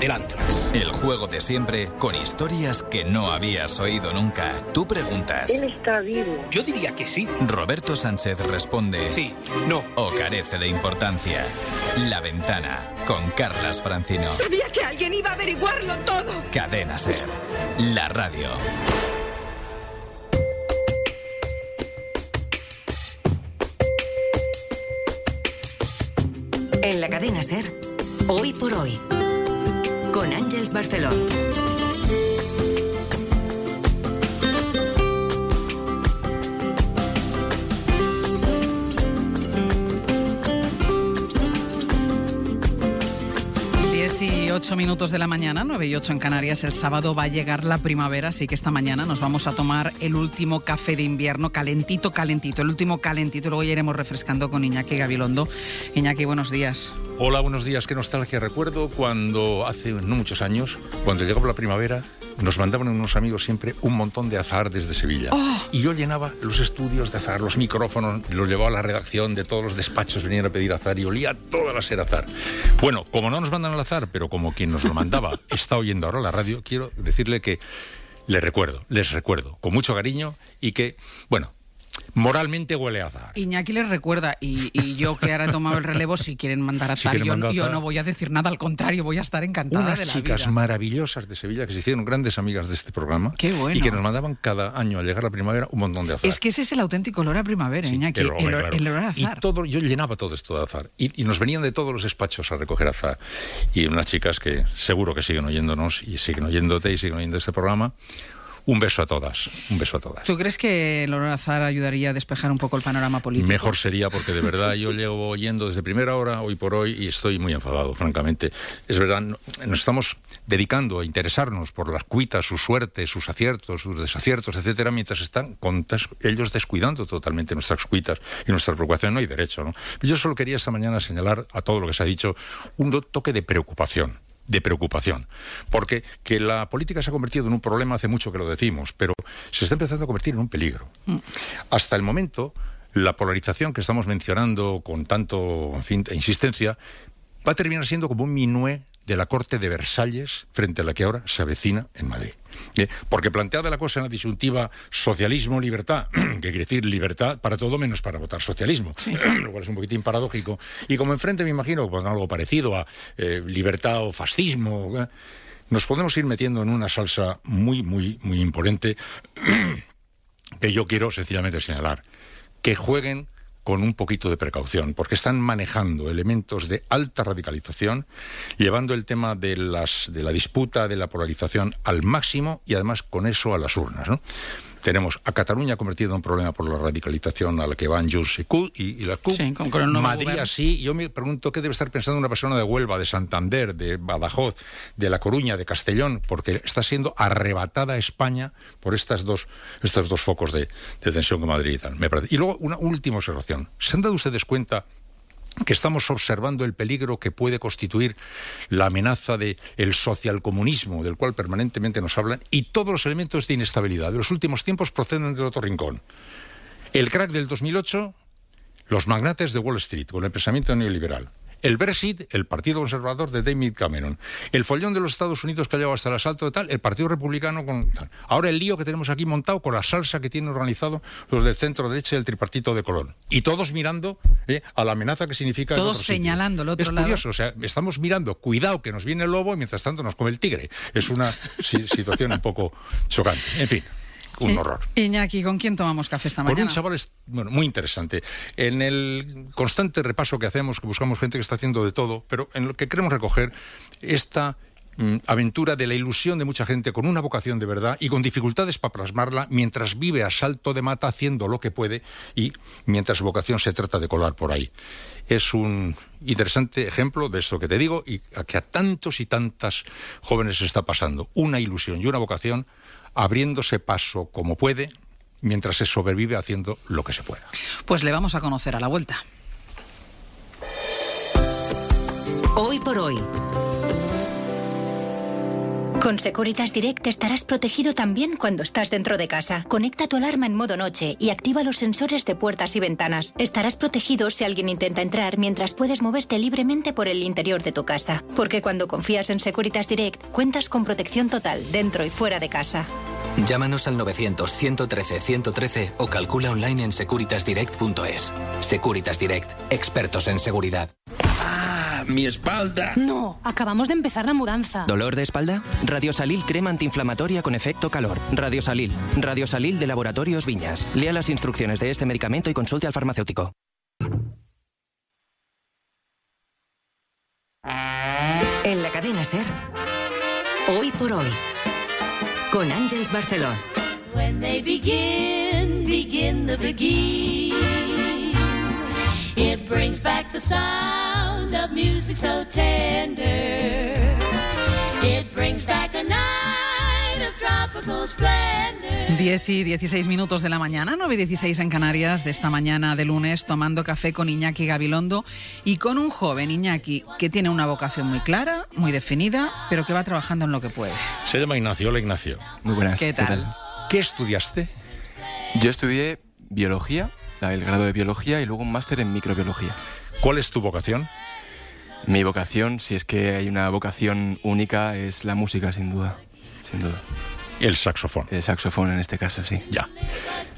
del Antrax. El juego de siempre con historias que no habías oído nunca. Tú preguntas. Él está vivo. Yo diría que sí. Roberto Sánchez responde. Sí, no. O carece de importancia. La ventana con Carlas Francino. Sabía que alguien iba a averiguarlo todo. Cadena Ser. La radio. En la cadena Ser, hoy por hoy, con Ángels Barcelón. 8 minutos de la mañana, 9 y 8 en Canarias. El sábado va a llegar la primavera, así que esta mañana nos vamos a tomar el último café de invierno, calentito, calentito, el último calentito. Luego ya iremos refrescando con Iñaki Gabilondo. Iñaki, buenos días. Hola, buenos días. Qué nostalgia. Recuerdo cuando hace no muchos años, cuando llegó la primavera, nos mandaban unos amigos siempre un montón de azahar desde Sevilla. Y yo llenaba los estudios de azahar, los micrófonos, los llevaba a la redacción de todos los despachos, venían a pedir azahar y olía toda la ser azahar. Bueno, como no nos mandan al azahar, pero como quien nos lo mandaba está oyendo ahora la radio, quiero decirle que les recuerdo, les recuerdo, con mucho cariño y que, bueno, moralmente huele a azar. Iñaki les recuerda, y, y yo que ahora he tomado el relevo, si quieren mandar azar, quieren yo, mandar yo azar. no voy a decir nada, al contrario, voy a estar encantada Unas de la chicas vida. maravillosas de Sevilla que se hicieron grandes amigas de este programa Qué bueno. y que nos mandaban cada año al llegar la primavera un montón de azar. Es que ese es el auténtico olor a primavera, Sí, Iñaki, el el, olor, olor- claro. el olor a azar. Y todo, yo llenaba todo esto de azar. Y, y nos venían de todos los despachos a recoger azar. Y unas chicas que seguro que siguen oyéndonos y siguen oyéndote y siguen oyendo este programa. Un beso a todas. Un beso a todas. ¿Tú crees que el a azar ayudaría a despejar un poco el panorama político? Mejor sería porque de verdad yo llevo oyendo desde primera hora, hoy por hoy, y estoy muy enfadado, francamente. Es verdad, no- nos estamos dedicando a interesarnos por las cuitas, su suerte, sus aciertos, sus desaciertos, etcétera, mientras están contas- ellos descuidando totalmente nuestras cuitas y nuestra preocupación. No hay derecho, ¿no? Yo solo quería esta mañana señalar a todo lo que se ha dicho un toque de preocupación de preocupación. Porque que la política se ha convertido en un problema hace mucho que lo decimos, pero se está empezando a convertir en un peligro. Hasta el momento, la polarización que estamos mencionando con tanto en fin, insistencia va a terminar siendo como un minué de la corte de Versalles frente a la que ahora se avecina en Madrid. ¿Eh? Porque planteada la cosa en la disyuntiva socialismo-libertad, que quiere decir libertad para todo menos para votar socialismo, lo cual es un poquitín paradójico, y como enfrente me imagino que pondrán algo parecido a eh, libertad o fascismo, ¿eh? nos podemos ir metiendo en una salsa muy, muy, muy imponente que yo quiero sencillamente señalar, que jueguen con un poquito de precaución, porque están manejando elementos de alta radicalización, llevando el tema de, la disputa, de la polarización al máximo y además con eso a las urnas. ¿no? Tenemos a Cataluña convertida en un problema por la radicalización a la que van Junts y, y, y la CUP. Sí, con- con Madrid gobierno. así. Yo me pregunto qué debe estar pensando una persona de Huelva, de Santander, de Badajoz, de La Coruña, de Castellón, porque está siendo arrebatada España por estas dos, estos dos focos de, de tensión con Madrid y tal. me parece. Y luego una última observación. ¿Se han dado ustedes cuenta que estamos observando el peligro que puede constituir la amenaza de el socialcomunismo, del cual permanentemente nos hablan, y todos los elementos de inestabilidad de los últimos tiempos proceden del otro rincón. El crack del 2008, los magnates de Wall Street, con el pensamiento neoliberal. El Brexit, el Partido Conservador de David Cameron. El follón de los Estados Unidos que ha llevado hasta el asalto de tal, el Partido Republicano con tal. Ahora el lío que tenemos aquí montado con la salsa que tienen organizado los del centro derecha y el tripartito de Colón. Y todos mirando eh, a la amenaza que significa. el Todos otro sitio. señalando el otro es lado. curioso, o sea, estamos mirando, cuidado que nos viene el lobo y mientras tanto nos come el tigre. Es una si- situación un poco chocante. En fin, un horror. Iñaki, ¿con quién tomamos café esta mañana? un chaval es- bueno, muy interesante. En el constante repaso que hacemos, que buscamos gente que está haciendo de todo, pero en lo que queremos recoger esta mm, aventura de la ilusión de mucha gente con una vocación de verdad y con dificultades para plasmarla mientras vive a salto de mata haciendo lo que puede y mientras su vocación se trata de colar por ahí. Es un interesante ejemplo de esto que te digo y a que a tantos y tantas jóvenes se está pasando. Una ilusión y una vocación abriéndose paso como puede mientras se sobrevive haciendo lo que se pueda. Pues le vamos a conocer a la vuelta. Hoy por hoy. Con Securitas Direct estarás protegido también cuando estás dentro de casa. Conecta tu alarma en modo noche y activa los sensores de puertas y ventanas. Estarás protegido si alguien intenta entrar mientras puedes moverte libremente por el interior de tu casa. Porque cuando confías en Securitas Direct, cuentas con protección total dentro y fuera de casa. Llámanos al 900-113-113 o calcula online en securitasdirect.es. Securitas Direct, expertos en seguridad mi espalda. No, acabamos de empezar la mudanza. ¿Dolor de espalda? Radiosalil crema antiinflamatoria con efecto calor. Radiosalil. Radiosalil de Laboratorios Viñas. Lea las instrucciones de este medicamento y consulte al farmacéutico. En la cadena Ser. Hoy por hoy. Con Ángeles Barceló. When they begin, begin the begin. It brings back the sound of music so tender. It brings back a night of tropical splendor. 10 y 16 minutos de la mañana, 9 y 16 en Canarias, de esta mañana de lunes, tomando café con Iñaki Gabilondo y con un joven Iñaki que tiene una vocación muy clara, muy definida, pero que va trabajando en lo que puede. Se llama Ignacio, hola Ignacio. Muy buenas. ¿Qué tal? ¿Qué estudiaste? Yo estudié biología el grado de biología y luego un máster en microbiología. ¿Cuál es tu vocación? Mi vocación, si es que hay una vocación única, es la música, sin duda. Sin duda. El saxofón. El saxofón en este caso, sí. Ya.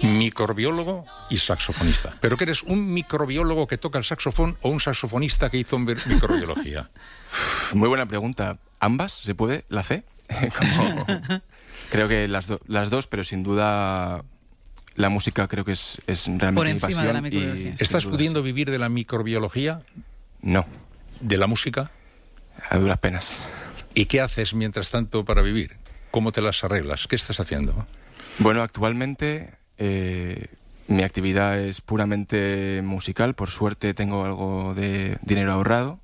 Microbiólogo y saxofonista. ¿Pero qué eres? ¿Un microbiólogo que toca el saxofón o un saxofonista que hizo microbiología? Muy buena pregunta. ¿Ambas? ¿Se puede? ¿La C? Creo que las, las dos, pero sin duda la música creo que es, es realmente mi pasión. y, ¿Estás pudiendo vivir de la microbiología? No. ¿De la música? A duras penas. ¿Y qué haces mientras tanto para vivir? ¿Cómo te las arreglas? ¿Qué estás haciendo? Bueno, actualmente eh, mi actividad es puramente musical. Por suerte tengo algo de dinero ahorrado.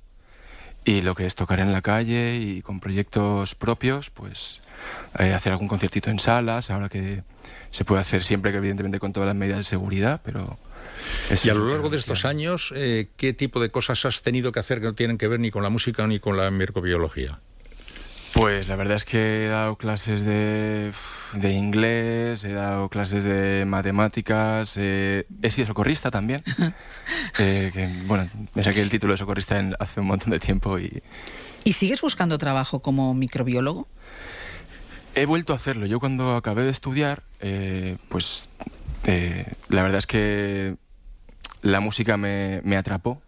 Y lo que es tocar en la calle y con proyectos propios, pues eh, hacer algún conciertito en salas, ahora que se puede hacer siempre que evidentemente con todas las medidas de seguridad, pero... y a lo largo de estos años, eh, ¿qué tipo de cosas has tenido que hacer que no tienen que ver ni con la música ni con la microbiología? Pues la verdad es que he dado clases de, de inglés, he dado clases de matemáticas, eh, he sido socorrista también. Eh, bueno, me saqué el título de socorrista hace un montón de tiempo y... ¿Y sigues buscando trabajo como microbiólogo? He vuelto a hacerlo. Yo cuando acabé de estudiar, eh, pues eh, la verdad es que la música me, me, atrapó.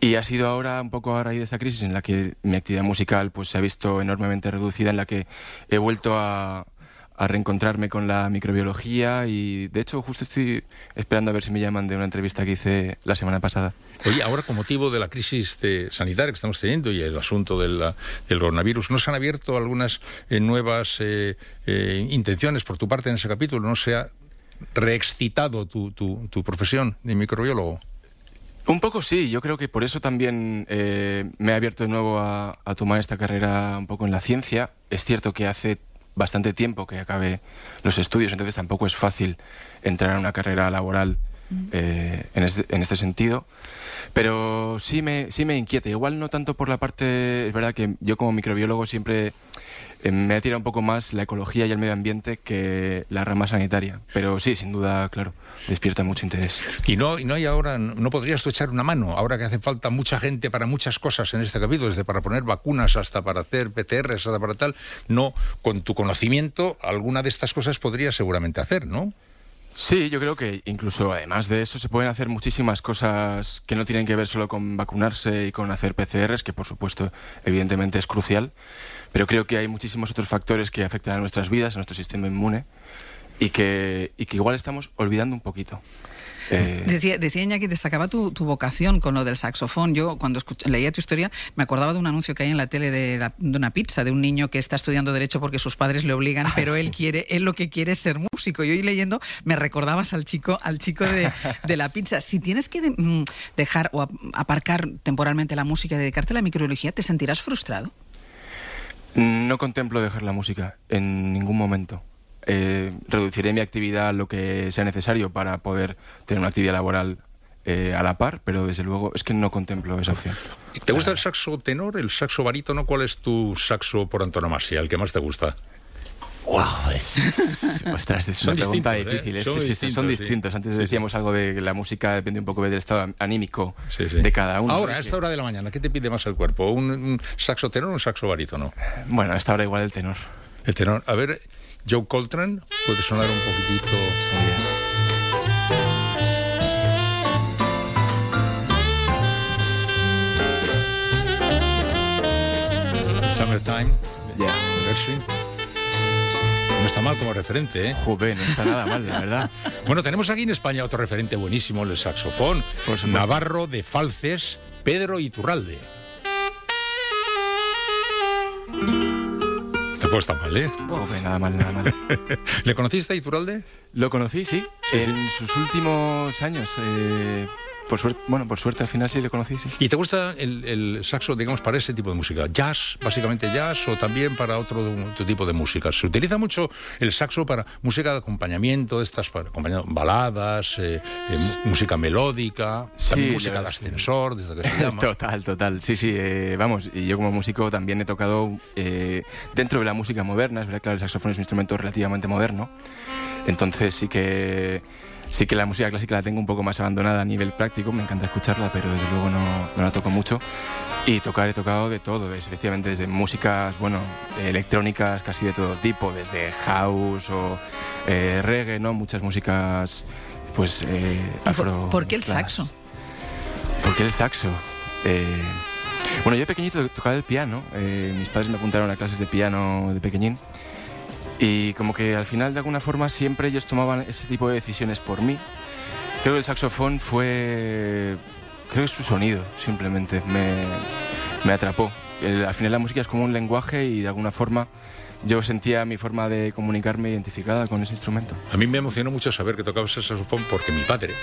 Y ha sido ahora, un poco a raíz de esta crisis, en la que mi actividad musical pues, se ha visto enormemente reducida, en la que he vuelto a, a reencontrarme con la microbiología y de hecho justo estoy esperando a ver si me llaman de una entrevista que hice la semana pasada. Oye, ahora con motivo de la crisis sanitaria que estamos teniendo y el asunto del, coronavirus, ¿no se han abierto algunas eh, nuevas eh, eh, intenciones por tu parte en ese capítulo? ¿No se ha reexcitado tu, tu, profesión de microbiólogo? Un poco sí, yo creo que por eso también me he abierto de nuevo a, a, tomar esta carrera un poco en la ciencia. Es cierto que hace bastante tiempo que acabe los estudios, entonces tampoco es fácil entrar a una carrera laboral eh, en, este, en, este, sentido. Pero sí me, sí me inquieta, igual no tanto por la parte, es verdad que yo como microbiólogo siempre eh, me ha tirado un poco más la ecología y el medio ambiente que la rama sanitaria. Pero sí, sin duda, claro, despierta mucho interés. Y no, y no hay ahora, no podrías tú echar una mano, ahora que hace falta mucha gente para muchas cosas en este capítulo, desde para poner vacunas hasta para hacer PTRs, hasta para tal, no, con tu conocimiento, alguna de estas cosas podrías seguramente hacer, ¿no? Sí, yo creo que incluso además de eso se pueden hacer muchísimas cosas que no tienen que ver solo con vacunarse y con hacer PCRs, que por supuesto evidentemente es crucial, pero creo que hay muchísimos otros factores que afectan a nuestras vidas, a nuestro sistema inmune, y que, y que igual estamos olvidando un poquito. Eh... Decía, decía Iñaki, destacaba tu, tu, vocación con lo del saxofón. Yo, cuando leía tu historia, me acordaba de un anuncio que hay en la tele de, una pizza, de un niño que está estudiando Derecho porque sus padres le obligan, ah, pero él quiere, él lo que quiere es ser músico. Y hoy leyendo, me recordabas al chico, al chico de, de la pizza. Si tienes que mm, dejar o aparcar temporalmente la música y dedicarte a la microbiología, ¿te sentirás frustrado? No contemplo dejar la música en ningún momento. Eh, reduciré mi actividad a lo que sea necesario para poder tener una actividad laboral eh, a la par, pero desde luego es que no contemplo esa opción. ¿Te gusta el saxo tenor, el saxo barítono? ¿Cuál es tu saxo por antonomasia, el que más te gusta? ¡Wow! Ostras, es una pregunta difícil. son, distintos, son distintos. Antes decíamos algo de que la música depende un poco del estado anímico de cada uno. Ahora, a esta hora de la mañana, ¿qué te pide más el cuerpo? ¿Un, saxo tenor o un saxo barítono? Bueno, a esta hora igual el tenor. El tenor. A ver, Joe Coltrane, puede sonar un poquitito. Muy bien. Summertime. Yeah. No está mal como referente, ¿eh? Joven, no está nada mal, la verdad. bueno, tenemos aquí en España otro referente buenísimo, el saxofón. Navarro de Falces, Pedro Iturralde. Tampoco está mal, ¿eh? nada mal, nada mal. ¿Le conociste a Iturralde? Lo conocí, sí. en sus últimos años. Eh, por suerte, bueno, por suerte al final sí le conocí, sí. ¿Y te gusta el, saxo, digamos, para ese tipo de música? ¿Jazz, básicamente jazz, o también para otro, tipo de música? Se utiliza mucho el saxo para música de acompañamiento, estas para baladas, eh, eh, música melódica, también música de ascensor, desde que se llama. Total, total. Sí, sí, eh, vamos, y yo como músico también he tocado dentro de la música moderna, es verdad que el saxofón es un instrumento relativamente moderno, entonces sí que sí que la música clásica la tengo un poco más abandonada a nivel práctico, me encanta escucharla, pero desde luego no, la toco mucho. Y tocar he tocado de todo, efectivamente desde músicas, bueno, electrónicas casi de todo tipo, desde house o eh, reggae, ¿no? Muchas músicas, pues, eh, afro... ¿Por, qué el saxo? ¿Por qué el saxo? Eh, bueno, yo pequeñito tocaba el piano, mis padres me apuntaron a clases de piano de pequeñín y como que al final, de alguna forma, siempre ellos tomaban ese tipo de decisiones por mí. Creo que el saxofón fue. Creo que su sonido, simplemente, me, atrapó. al final, la música es como un lenguaje y de alguna forma yo sentía mi forma de comunicarme identificada con ese instrumento. A mí me emocionó mucho saber que tocabas el saxofón porque mi padre,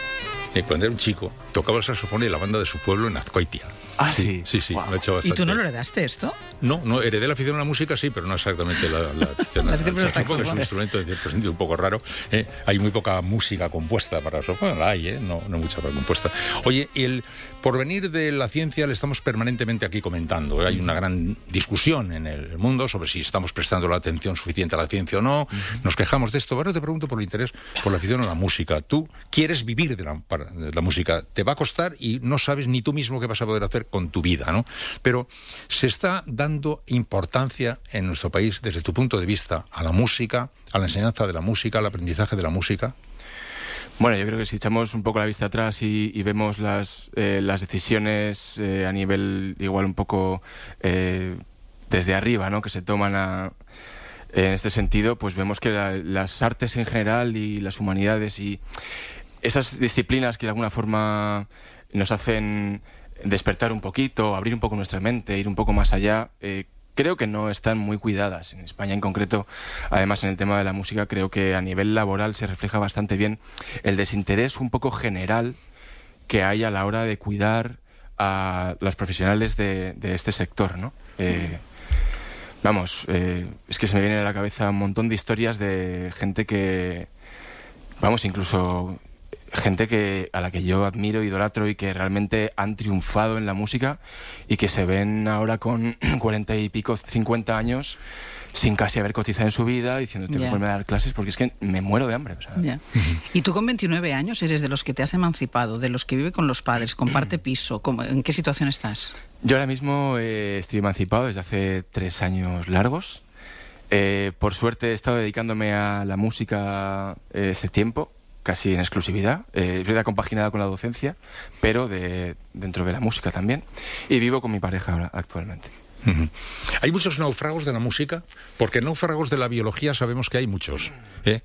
eh, cuando era un chico, tocaba el saxofón en la banda de su pueblo en Azcoitia. Ah, sí. Sí, sí, lo he hecho bastante. ¿Y tú no lo heredaste esto? No, no, heredé la afición a la música, sí, pero no exactamente la, la afición al saxofón. Es un instrumento en cierto sentido un poco raro. ¿eh? Hay muy poca música compuesta para saxofón, la hay, ¿eh? no, no mucha compuesta. Oye, el porvenir de la ciencia le estamos permanentemente aquí comentando. Hay una gran discusión en el mundo sobre si estamos prestando la atención suficiente a la ciencia o no. Nos quejamos de esto, pero te pregunto por el interés, por la afición a la música. Tú quieres vivir de la, de la música, te va a costar y no sabes ni tú mismo qué vas a poder hacer con tu vida, ¿no? Pero se está dando importancia en nuestro país, desde tu punto de vista, a la música, a la enseñanza de la música, al aprendizaje de la música. Bueno, yo creo que si echamos un poco la vista atrás y, vemos las, eh, decisiones eh, a nivel igual un poco eh, desde arriba, ¿no? Que se toman en este sentido, pues vemos que las artes en general y las humanidades y esas disciplinas que de alguna forma nos hacen despertar un poquito, abrir un poco nuestra mente, ir un poco más allá, eh, creo que no están muy cuidadas. En España en concreto, además en el tema de la música, creo que a nivel laboral se refleja bastante bien el desinterés un poco general que hay a la hora de cuidar a los profesionales de, este sector, ¿no? Eh, vamos, eh, es que se me viene a la cabeza un montón de historias de gente que, vamos, incluso gente que, a la que yo admiro, idolatro y que realmente han triunfado en la música y que se ven ahora con cuarenta y pico, cincuenta años sin casi haber cotizado en su vida, diciendo tengo que ponerme a dar clases porque es que me muero de hambre. Y tú con 29 años eres de los que te has emancipado, de los que vive con los padres, comparte piso. ¿En qué situación estás? Yo ahora mismo eh, estoy emancipado desde hace tres años largos. Eh, por suerte he estado dedicándome a la música eh, este tiempo casi en exclusividad, eh, vida compaginada con la docencia, pero de, dentro de la música también. Y vivo con mi pareja ahora, actualmente. Hay muchos náufragos de la música, porque náufragos de la biología sabemos que hay muchos. ¿eh?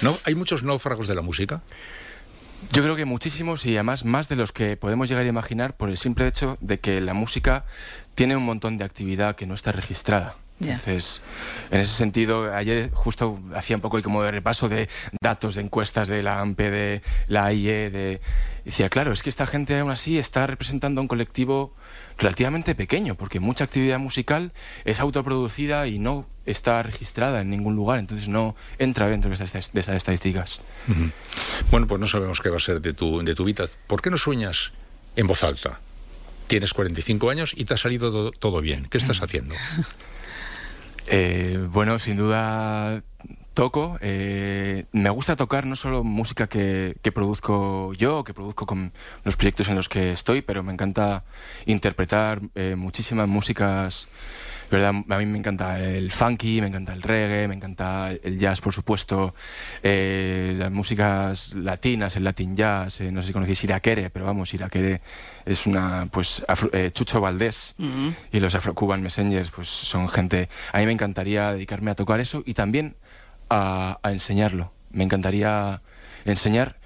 ¿No? ¿Hay muchos náufragos de la música? Yo creo que muchísimos y además más de los que podemos llegar a imaginar por el simple hecho de que la música tiene un montón de actividad que no está registrada. Entonces, en ese sentido, ayer justo hacía un poco como de repaso de datos de encuestas de la AMPE, de la AIE, de... decía, claro, es que esta gente aún así está representando a un colectivo relativamente pequeño, porque mucha actividad musical es autoproducida y no está registrada en ningún lugar, entonces no entra dentro de esas, de esas estadísticas. Bueno, pues no sabemos qué va a ser de tu, de tu vida. ¿Por qué no sueñas en voz alta? Tienes 45 años y te ha salido todo, todo bien. ¿Qué estás haciendo? Eh, bueno, sin duda toco. Eh, me gusta tocar no solo música que, que, produzco yo, que produzco con los proyectos en los que estoy, pero me encanta interpretar eh, muchísimas músicas ¿verdad? A mí me encanta el funky, me encanta el reggae, me encanta el jazz, por supuesto, eh, las músicas latinas, el latin jazz, eh, no sé si conocéis Iraquere, pero vamos, Iraquere es una, pues, eh, Chucho Valdés mm-hmm. y los Afro-Cuban Messengers, pues son gente, a mí me encantaría dedicarme a tocar eso y también a enseñarlo. Me encantaría enseñar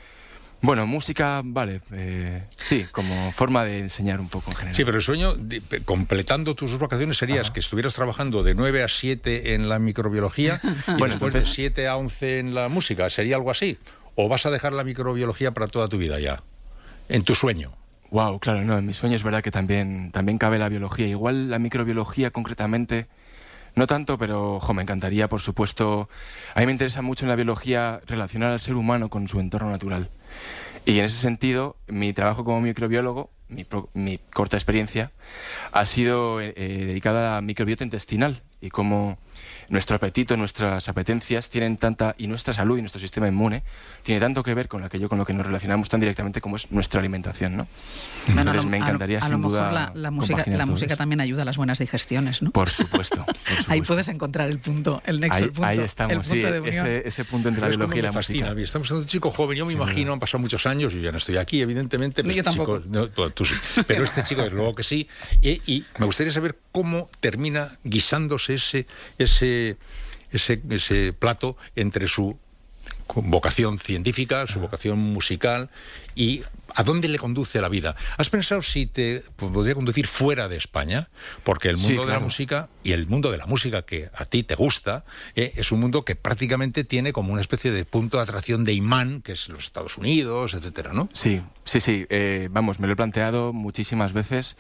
bueno, música, vale, eh, sí, como forma de enseñar un poco en general. Sí, pero el sueño, completando tus vacaciones, serías que estuvieras trabajando de 9 a 7 en la microbiología y bueno, después de 7 a 11 en la música. ¿Sería algo así? ¿O vas a dejar la microbiología para toda tu vida ya? En tu sueño. Wow, claro, no, en mi sueño es verdad que también, también cabe la biología. Igual la microbiología concretamente, no tanto, pero me encantaría, por supuesto. A mí me interesa mucho en la biología relacionar al ser humano con su entorno natural. Y en ese sentido, mi trabajo como microbiólogo, mi, corta experiencia, ha sido eh, eh, dedicada a microbiota intestinal y cómo nuestro apetito, nuestras apetencias tienen tanta, y nuestra salud y nuestro sistema inmune, tiene tanto que ver con aquello con lo que nos relacionamos tan directamente como es nuestra alimentación, ¿no? Entonces me encantaría a sin lo duda la, la música, la música también ayuda a las buenas digestiones, ¿no? Por supuesto. ahí puedes encontrar el punto, el nexo, ahí, el punto, ahí estamos, sí, ese, ese, punto entre la biología y la fascina. música. Estamos en un chico joven, yo me imagino, han pasado muchos años, y ya no estoy aquí, evidentemente. Pues yo tampoco. Chico, no, tú, sí. Pero este chico, desde luego que sí. Y, y me gustaría saber cómo termina guisándose ese, ese ese, ese plato entre su vocación científica, su vocación musical y a dónde le conduce la vida. ¿Has pensado si te podría conducir fuera de España? Porque el mundo de la música y el mundo de la música que a ti te gusta eh, es un mundo que prácticamente tiene como una especie de punto de atracción de imán, que es los Estados Unidos, etcétera, ¿no? Sí, sí, sí. Eh, vamos, me lo he planteado muchísimas veces.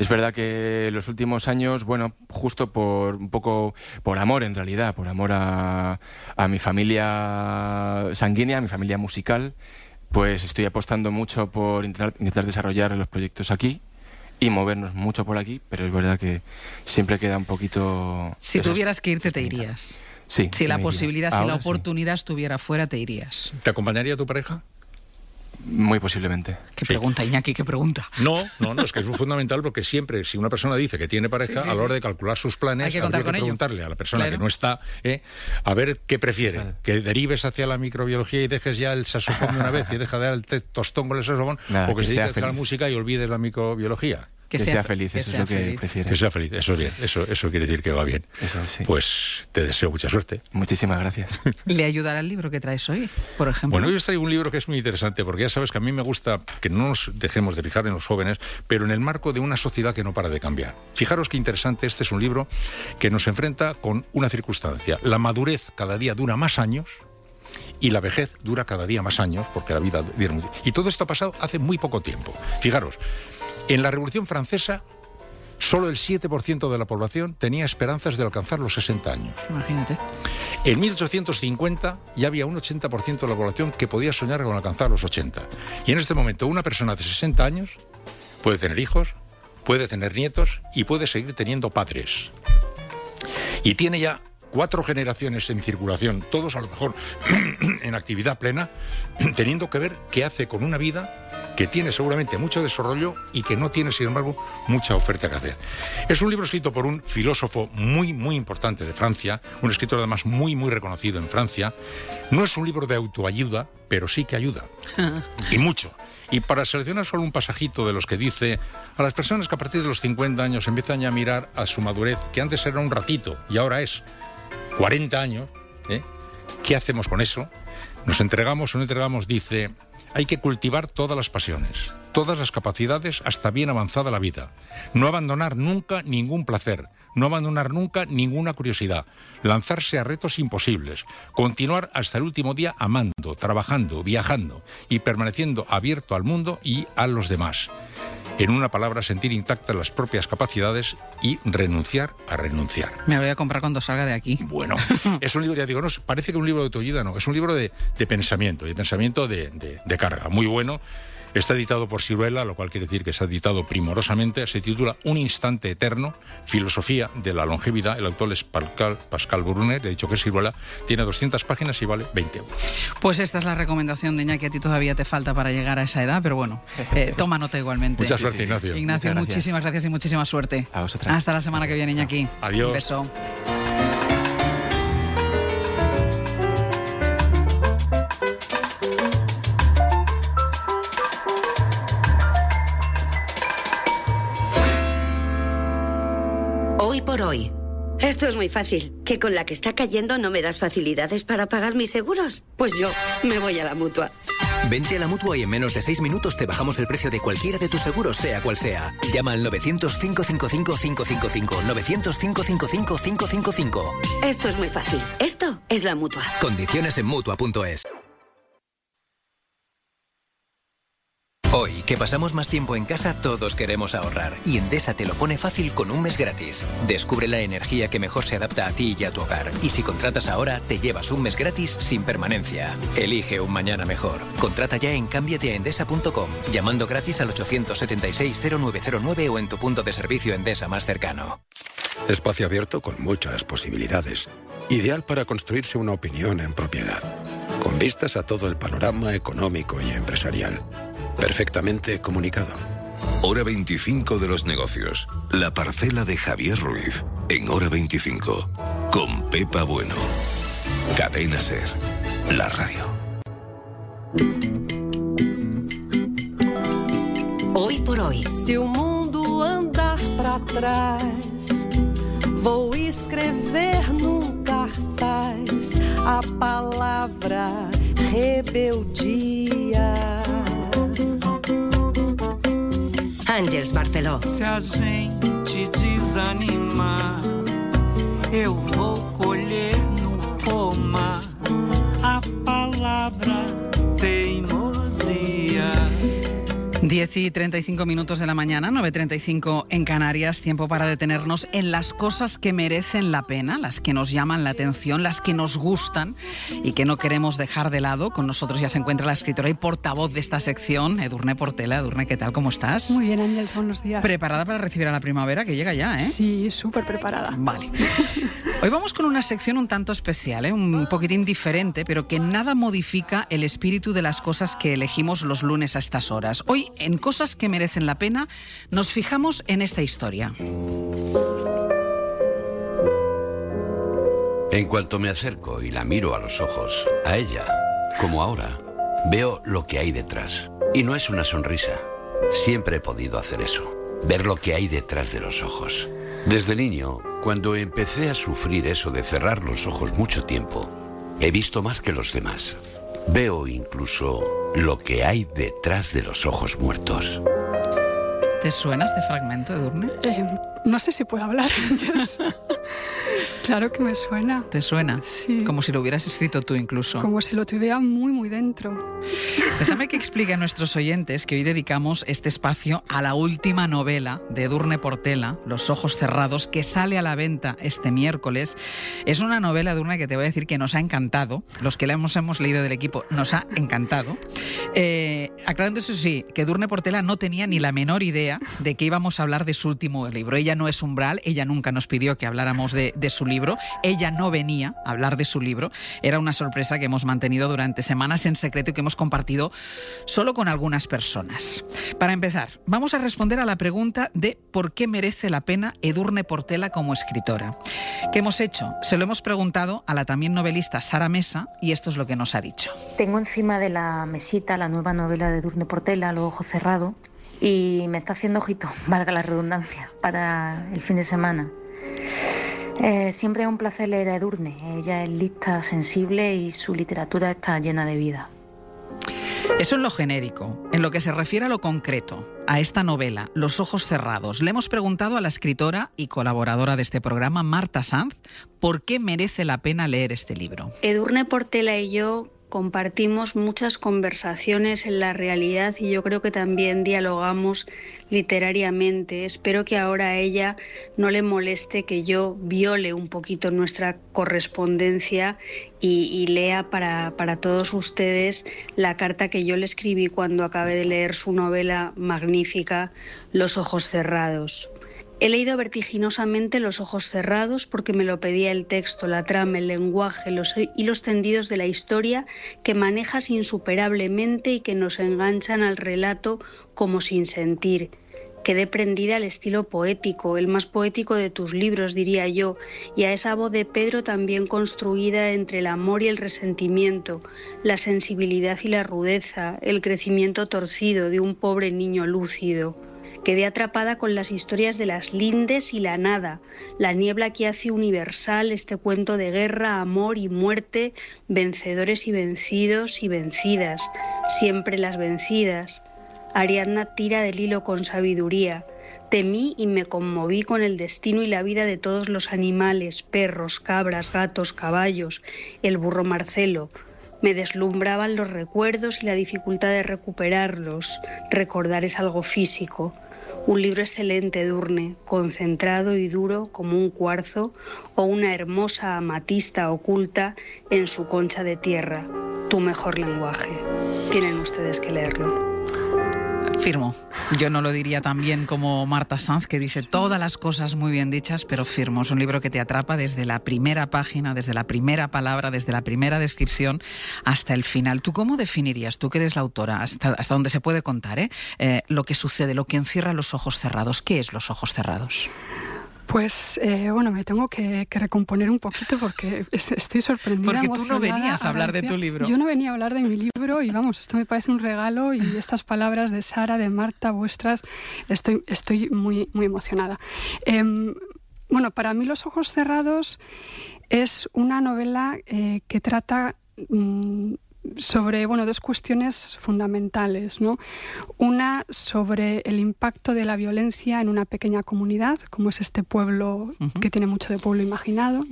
Es verdad que los últimos años, bueno, justo por un poco por amor en realidad, por amor a, a mi familia sanguínea, a mi familia musical, pues estoy apostando mucho por intentar, intentar desarrollar los proyectos aquí y movernos mucho por aquí, pero es verdad que siempre queda un poquito... Si tuvieras que irte, te irías. Sí. Si la posibilidad, si la oportunidad estuviera fuera, te irías. ¿Te acompañaría tu pareja? Muy posiblemente. ¿Qué pregunta, Iñaki? ¿Qué pregunta? No, no, no, es que es fundamental porque siempre, si una persona dice que tiene pareja, Sí, sí, a la hora de calcular sus planes, Hay que habría contar con ello. preguntarle a la persona Claro. que no está, ¿eh? a ver qué prefiere. Que derives hacia la microbiología y dejes ya el saxofón de una vez y deja de dar el tostón con el saxofón, Nada, o que, que se sea dediques a la música y olvides la microbiología. Que sea feliz, eso es lo que prefiere. Que sea feliz, eso es bien, eso, eso quiere decir que va bien. Eso sí. Pues te deseo mucha suerte. Muchísimas gracias. ¿Le ayudará el libro que traes hoy, por ejemplo? Bueno, yo os traigo un libro que es muy interesante, porque ya sabes que a mí me gusta que no nos dejemos de fijar en los jóvenes, pero en el marco de una sociedad que no para de cambiar. Fijaros qué interesante, este es un libro que nos enfrenta con una circunstancia. La madurez cada día dura más años, y la vejez dura cada día más años, porque la vida... Y todo esto ha pasado hace muy poco tiempo. Fijaros, en la Revolución Francesa, solo el 7% de la población tenía esperanzas de alcanzar los 60 años. Imagínate. En 1850 ya había un 80% de la población que podía soñar con alcanzar los 80. Y en este momento una persona de 60 años puede tener hijos, puede tener nietos y puede seguir teniendo padres. Y tiene ya cuatro generaciones en circulación, todos a lo mejor en actividad plena, teniendo que ver qué hace con una vida que tiene seguramente mucho desarrollo y que no tiene, sin embargo, mucha oferta que hacer. Es un libro escrito por un filósofo muy, muy importante de Francia, un escritor además muy, muy reconocido en Francia. No es un libro de autoayuda, pero sí que ayuda. Y mucho. Y para seleccionar solo un pasajito de los que dice, a las personas que a partir de los 50 años empiezan ya a mirar a su madurez, que antes era un ratito y ahora es 40 años, ¿eh? ¿qué hacemos con eso? ¿Nos entregamos o no entregamos? Dice, hay que cultivar todas las pasiones, todas las capacidades hasta bien avanzada la vida. No abandonar nunca ningún placer, no abandonar nunca ninguna curiosidad, lanzarse a retos imposibles, continuar hasta el último día amando, trabajando, viajando y permaneciendo abierto al mundo y a los demás. En una palabra, sentir intactas las propias capacidades y renunciar a renunciar. Me lo voy a comprar cuando salga de aquí. Bueno, es un libro, ya digo, no, parece que es un libro de autoayuda, no, es un libro de, pensamiento, de pensamiento de carga, muy bueno Está editado por Ciruela, lo cual quiere decir que está editado primorosamente. Se titula Un instante eterno, filosofía de la longevidad. El autor es Pascal, Pascal Brunet, he dicho que es Ciruela. Tiene 200 páginas y vale 20 euros. Pues esta es la recomendación de Iñaki. A ti todavía te falta para llegar a esa edad, pero bueno, eh, toma nota igualmente. Mucha suerte, Ignacio. Ignacio, muchísimas gracias y muchísima suerte. A vosotras. Hasta la semana que viene, Iñaki. Adiós. Un beso. Hoy. Esto es muy fácil. ¿Que con la que está cayendo no me das facilidades para pagar mis seguros? Pues yo me voy a la mutua. Vente a la mutua y en menos de seis minutos te bajamos el precio de cualquiera de tus seguros, sea cual sea. Llama al 900-555-555. 900-555-555. Esto es muy fácil. Esto es la mutua. Condiciones en mutua.es. Hoy, que pasamos más tiempo en casa, todos queremos ahorrar. Y Endesa te lo pone fácil con un mes gratis. Descubre la energía que mejor se adapta a ti y a tu hogar. Y si contratas ahora, te llevas un mes gratis sin permanencia. Elige un mañana mejor. Contrata ya en cambiateaendesa.com, llamando gratis al 876-0909 o en tu punto de servicio Endesa más cercano. Espacio abierto con muchas posibilidades. Ideal para construirse una opinión en propiedad. Con vistas a todo el panorama económico y empresarial perfectamente comunicado. Hora 25 de los negocios. La parcela de Javier Ruiz. En Hora 25. Con Pepa Bueno. Cadena Ser. La radio. Hoy por hoy. Si un mundo andar para trás, voy a escrever num cartaz a palabra rebeldia. Ángels Barceló. Se a gente desanimar, eu vou 10 y 35 minutos de la mañana, 9.35 en Canarias, tiempo para detenernos en las cosas que merecen la pena, las que nos llaman la atención, las que nos gustan y que no queremos dejar de lado. Con nosotros ya se encuentra la escritora y portavoz de esta sección, Edurne Portela. Edurne, ¿qué tal? ¿Cómo estás? Muy bien, Ángel, buenos días. ¿Preparada para recibir a la primavera que llega ya, eh? Sí, súper preparada. Vale. Hoy vamos con una sección un tanto especial, ¿eh? un poquitín diferente, pero que nada modifica el espíritu de las cosas que elegimos los lunes a estas horas. Hoy en Cosas que merecen la pena, nos fijamos en esta historia. En cuanto me acerco y la miro a los ojos, a ella, como ahora, veo lo que hay detrás. Y no es una sonrisa. Siempre he podido hacer eso. Ver lo que hay detrás de los ojos. Desde niño, cuando empecé a sufrir eso de cerrar los ojos mucho tiempo, he visto más que los demás. Veo incluso lo que hay detrás de los ojos muertos. ¿Te suena este fragmento, Edurne? Eh, no sé si puedo hablar. claro que me suena. ¿Te suena? Sí. Como si lo hubieras escrito tú incluso. Como si lo tuviera muy, muy dentro. Déjame que explique a nuestros oyentes que hoy dedicamos este espacio a la última novela de Edurne Portela, Los ojos cerrados, que sale a la venta este miércoles. Es una novela, Edurne, que te voy a decir que nos ha encantado. Los que la hemos, hemos leído del equipo, nos ha encantado. Eh, aclarando eso sí, que Edurne Portela no tenía ni la menor idea de que íbamos a hablar de su último libro. Ella no es umbral, ella nunca nos pidió que habláramos de, de, su libro, ella no venía a hablar de su libro. Era una sorpresa que hemos mantenido durante semanas en secreto y que hemos compartido solo con algunas personas. Para empezar, vamos a responder a la pregunta de por qué merece la pena Edurne Portela como escritora. ¿Qué hemos hecho? Se lo hemos preguntado a la también novelista Sara Mesa y esto es lo que nos ha dicho. Tengo encima de la mesita la nueva novela de Edurne Portela, Lo Ojo Cerrado, y me está haciendo ojito, valga la redundancia, para el fin de semana. Eh, siempre es un placer leer a Edurne. Ella es lista, sensible y su literatura está llena de vida. Eso en lo genérico. En lo que se refiere a lo concreto, a esta novela, Los ojos cerrados, le hemos preguntado a la escritora y colaboradora de este programa, Marta Sanz, por qué merece la pena leer este libro. Edurne Portela y yo compartimos muchas conversaciones en la realidad y yo creo que también dialogamos literariamente. Espero que ahora a ella no le moleste que yo viole un poquito nuestra correspondencia y, lea para, para todos ustedes la carta que yo le escribí cuando acabé de leer su novela magnífica Los ojos cerrados. He leído vertiginosamente Los ojos cerrados porque me lo pedía el texto, la trama, el lenguaje, los hilos tendidos de la historia que manejas insuperablemente y que nos enganchan al relato como sin sentir. Quedé prendida al estilo poético, el más poético de tus libros, diría yo, y a esa voz de Pedro también construida entre el amor y el resentimiento, la sensibilidad y la rudeza, el crecimiento torcido de un pobre niño lúcido. Quedé atrapada con las historias de las lindes y la nada, la niebla que hace universal este cuento de guerra, amor y muerte, vencedores y vencidos y vencidas, siempre las vencidas. Ariadna tira del hilo con sabiduría. Temí y me conmoví con el destino y la vida de todos los animales, perros, cabras, gatos, caballos, el burro Marcelo. Me deslumbraban los recuerdos y la dificultad de recuperarlos. Recordar es algo físico. Un libro excelente, Durne, concentrado y duro como un cuarzo o una hermosa amatista oculta en su concha de tierra. Tu mejor lenguaje. Tienen ustedes que leerlo. Firmo. Yo no lo diría tan bien como Marta Sanz, que dice todas las cosas muy bien dichas, pero firmo. Es un libro que te atrapa desde la primera página, desde la primera palabra, desde la primera descripción hasta el final. ¿Tú cómo definirías, tú que eres la autora, hasta, hasta donde se puede contar, ¿eh? Eh, lo que sucede, lo que encierra los ojos cerrados? ¿Qué es los ojos cerrados? Pues eh, bueno, me tengo que, recomponer un poquito porque estoy sorprendida. Porque tú no venías a hablar de tu libro. Yo no venía a hablar de mi libro y vamos, esto me parece un regalo y estas palabras de Sara, de Marta, vuestras, estoy, estoy muy, muy emocionada. Em, bueno, para mí Los Ojos Cerrados es una novela eh, que trata... Mm, sobre bueno, dos cuestiones fundamentales. ¿no? Una sobre el impacto de la violencia en una pequeña comunidad, como es este pueblo que tiene mucho de pueblo imaginado.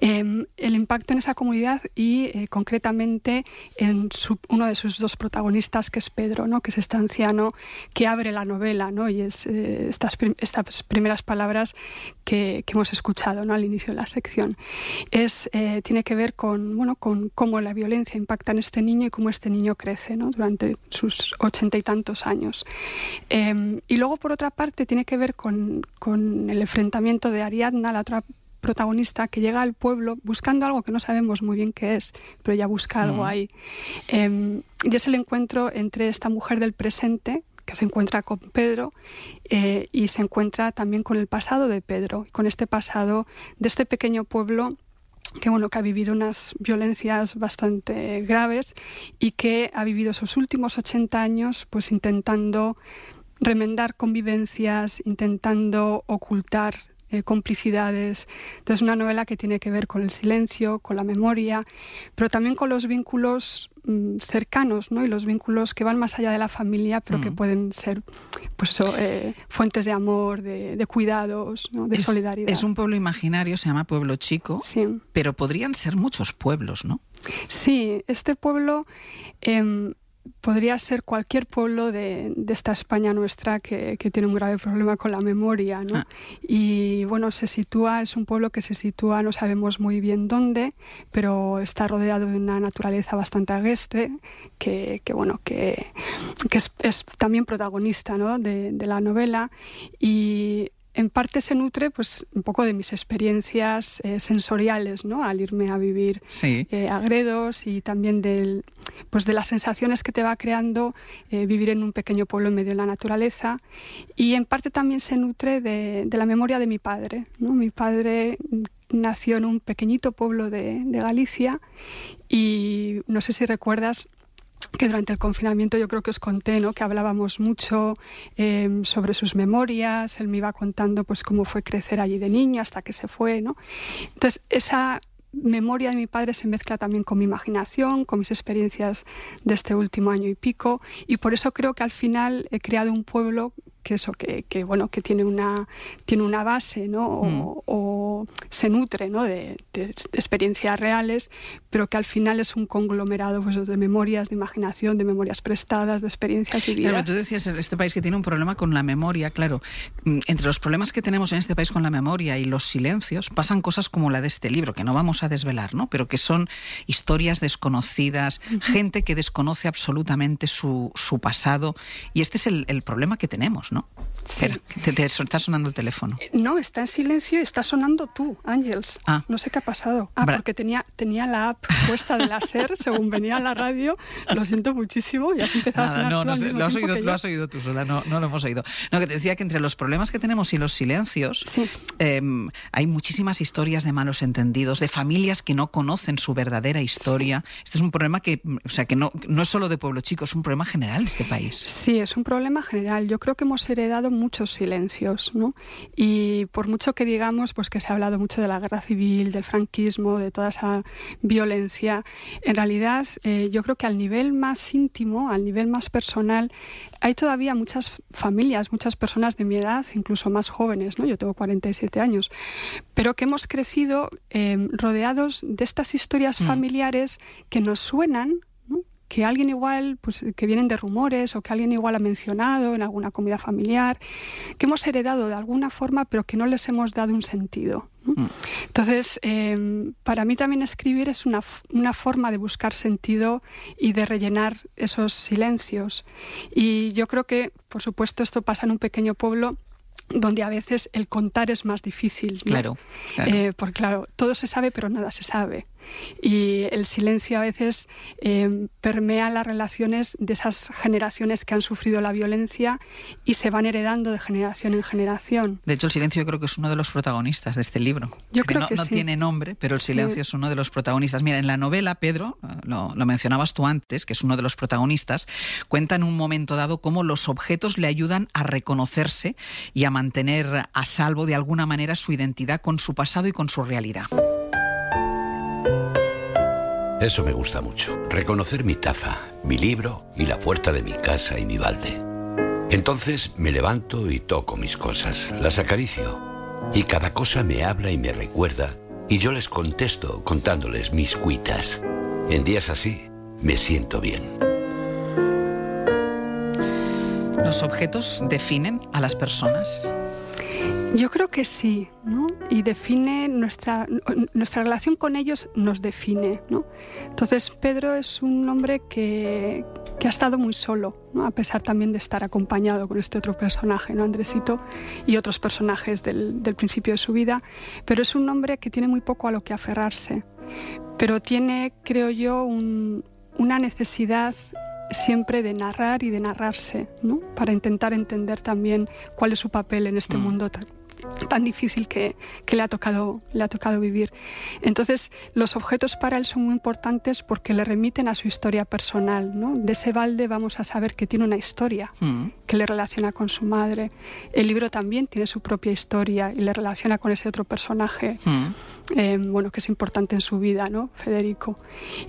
Em, el impacto en esa comunidad y eh, concretamente en uno de sus dos protagonistas, que es Pedro, ¿no? que es este anciano que abre la novela, ¿no? y es eh, estas, estas, primeras palabras que, hemos escuchado ¿no? al inicio de la sección. Es, eh, tiene que ver con, bueno, con cómo la violencia impacta en este niño y cómo este niño crece ¿no? durante sus ochenta y tantos años. Em, y luego, por otra parte, tiene que ver con, con el enfrentamiento de Ariadna, la otra protagonista que llega al pueblo buscando algo que no sabemos muy bien qué es, pero ya busca algo ahí. Em, y es el encuentro entre esta mujer del presente que se encuentra con Pedro eh, y se encuentra también con el pasado de Pedro, con este pasado de este pequeño pueblo que bueno que ha vivido unas violencias bastante graves y que ha vivido esos últimos 80 años pues intentando remendar convivencias, intentando ocultar eh, complicidades. Entonces, una novela que tiene que ver con el silencio, con la memoria, pero también con los vínculos mm, cercanos, ¿no? Y los vínculos que van más allá de la familia, pero que mm. pueden ser, pues eh, fuentes de amor, de, cuidados, de solidaridad. Es un pueblo imaginario, se llama Pueblo Chico, pero podrían ser muchos pueblos, ¿no? Sí, este pueblo em, podría ser cualquier pueblo de, esta España nuestra que, tiene un grave problema con la memoria, ¿no? Ah. Y bueno, se sitúa, es un pueblo que se sitúa, no sabemos muy bien dónde, pero está rodeado de una naturaleza bastante agreste, que, bueno, que, es, también protagonista ¿no? de, de la novela. Y en parte se nutre pues un poco de mis experiencias eh, sensoriales no al irme a vivir eh, a Gredos y también del pues de las sensaciones que te va creando eh, vivir en un pequeño pueblo en medio de la naturaleza. Y en parte también se nutre de, la memoria de mi padre ¿no? mi padre nació en un pequeñito pueblo de, de Galicia y no sé si recuerdas que durante el confinamiento yo creo que os conté, ¿no? que hablábamos mucho em, sobre sus memorias, él me iba contando pues cómo fue crecer allí de niño hasta que se fue, ¿no? Entonces, esa memoria de mi padre se mezcla también con mi imaginación, con mis experiencias de este último año y pico, y por eso creo que al final he creado un pueblo que eso que, que, bueno que tiene una tiene una base no o, mm. se nutre ¿no? de, de, experiencias reales pero que al final es un conglomerado pues, de memorias de imaginación de memorias prestadas de experiencias vividas. Claro, tú decías este país que tiene un problema con la memoria claro. Mm, entre los problemas que tenemos en este país con la memoria y los silencios pasan cosas como la de este libro que no vamos a desvelar no pero que son historias desconocidas gente que desconoce absolutamente su, su pasado. Y este es el, el problema que tenemos ¿no? Sí. Espera, te, te, está sonando el teléfono. No, está en silencio y está sonando tú, Ángels. Ah. No sé qué ha pasado. Ah, Bra porque tenía, tenía la app puesta de la SER según venía a la radio. Lo siento muchísimo, ya has empezado Nada, a sonar no, no sé, lo, has oído, lo has oído tú sola, no, no lo hemos oído. No, que te decía que entre los problemas que tenemos y los silencios sí. eh, hay muchísimas historias de malos entendidos, de familias que no conocen su verdadera historia. Sí. Este es un problema que, o sea, que no, no es solo de Pueblo Chico, es un problema general de este país. Sí, es un problema general. Yo creo que hemos heredado muchos silencios, ¿no? Y por mucho que digamos pues que se ha hablado mucho de la guerra civil, del franquismo, de toda esa violencia, en realidad eh, yo creo que al nivel más íntimo, al nivel más personal, hay todavía muchas familias, muchas personas de mi edad, incluso más jóvenes, ¿no? Yo tengo 47 años, pero que hemos crecido eh, rodeados de estas historias mm. familiares que nos suenan que alguien igual, pues que vienen de rumores o que alguien igual ha mencionado en alguna comida familiar, que hemos heredado de alguna forma, pero que no les hemos dado un sentido. Mm. Entonces, eh, para mí también escribir es una, una, forma de buscar sentido y de rellenar esos silencios. Y yo creo que, por supuesto, esto pasa en un pequeño pueblo donde a veces el contar es más difícil. ¿no? Claro. claro. Eh, porque, claro, todo se sabe, pero nada se sabe. Y el silencio a veces eh, permea las relaciones de esas generaciones que han sufrido la violencia y se van heredando de generación en generación. De hecho, el silencio creo que es uno de los protagonistas de este libro. Yo creo no, que no sí. tiene nombre, pero el silencio sí. es uno de los protagonistas. Mira, en la novela, Pedro, lo, lo, mencionabas tú antes, que es uno de los protagonistas, cuenta en un momento dado cómo los objetos le ayudan a reconocerse y a mantener a salvo de alguna manera su identidad con su pasado y con su realidad. Eso me gusta mucho. Reconocer mi taza, mi libro y la puerta de mi casa y mi balde. Entonces me levanto y toco mis cosas, las acaricio. Y cada cosa me habla y me recuerda. Y yo les contesto contándoles mis cuitas. En días así me siento bien. ¿Los objetos definen a las personas? Yo creo que sí, ¿no? Y define nuestra, nuestra relación con ellos nos define, ¿no? Entonces Pedro es un hombre que, que ha estado muy solo, ¿no? a pesar también de estar acompañado con este otro personaje, ¿no? Andresito, y otros personajes del, del principio de su vida, pero es un hombre que tiene muy poco a lo que aferrarse, pero tiene, creo yo, un, una necesidad siempre de narrar y de narrarse, ¿no? para intentar entender también cuál es su papel en este mm. mundo tan, tan difícil que, que, le, ha tocado, le ha tocado vivir. Entonces, los objetos para él son muy importantes porque le remiten a su historia personal. ¿no? De ese balde vamos a saber que tiene una historia mm. que le relaciona con su madre. El libro también tiene su propia historia y le relaciona con ese otro personaje. Mm. Eh, bueno, que es importante en su vida, ¿no? Federico.